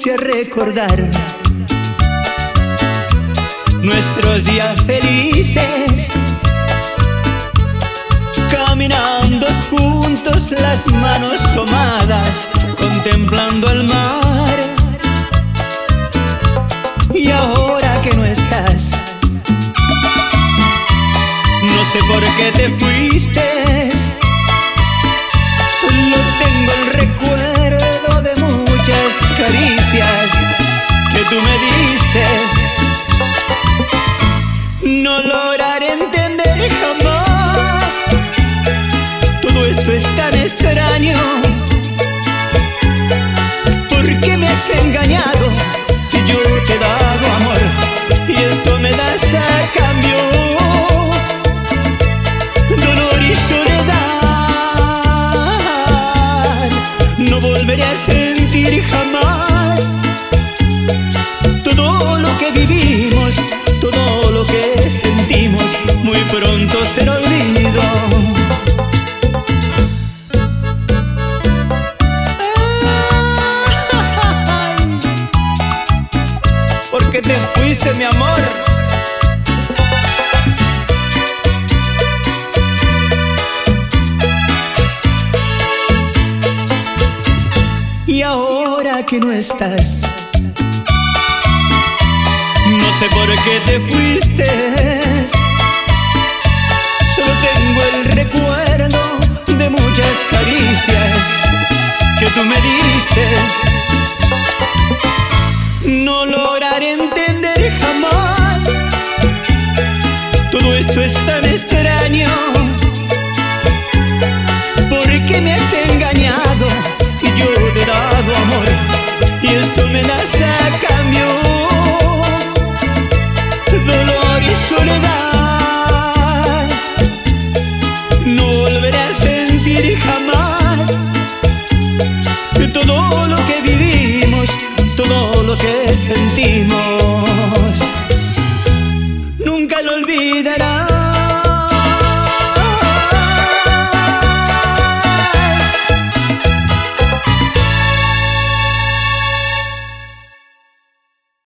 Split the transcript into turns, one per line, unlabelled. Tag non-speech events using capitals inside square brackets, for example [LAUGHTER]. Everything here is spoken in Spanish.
puse a recordar nuestros días felices, caminando juntos, las manos tomadas, contemplando el mar. Caricias que tú me diste. No lograré entender jamás. Todo esto es tan extraño. ¿Por qué me has engañado si yo te dado amor y esto me das a cambio? Volveré a sentir pronto será olvido. [LAUGHS] Porque te fuiste, mi amor. Y ahora que no estás, no sé por qué te fuiste. Tengo el recuerdo de muchas caricias que tú me diste. No lograré entender jamás. Todo esto es tan extraño. ¿Por qué me has engañado si yo te he dado amor y esto sentimos. Nunca lo olvidarás.